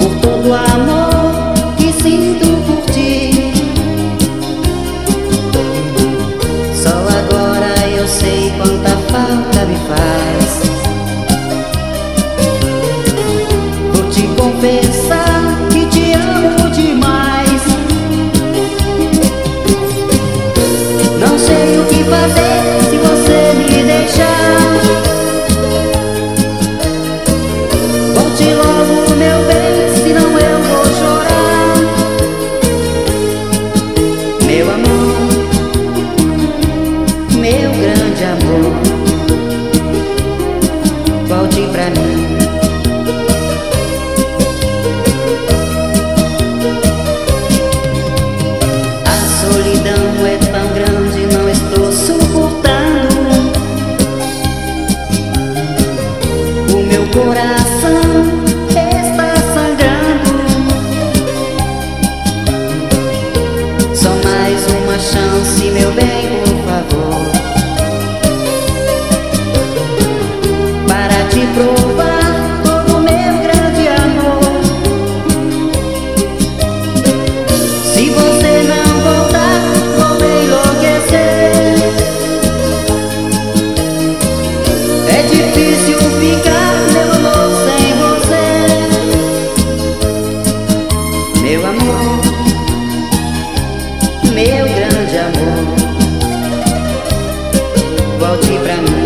Por todo o amor que sinto por ti. Só agora eu sei quanta falta me faz. Vou te confessar grande amor, volte pra mim. A solidão é tão grande, não estou suportando. O meu coração está sangrando. Só mais uma chance, meu bem, por favor. Te provar todo meu grande amor. Se você não voltar, vou enlouquecer. É difícil ficar, meu amor, sem você. Meu amor, meu grande amor, volte pra mim.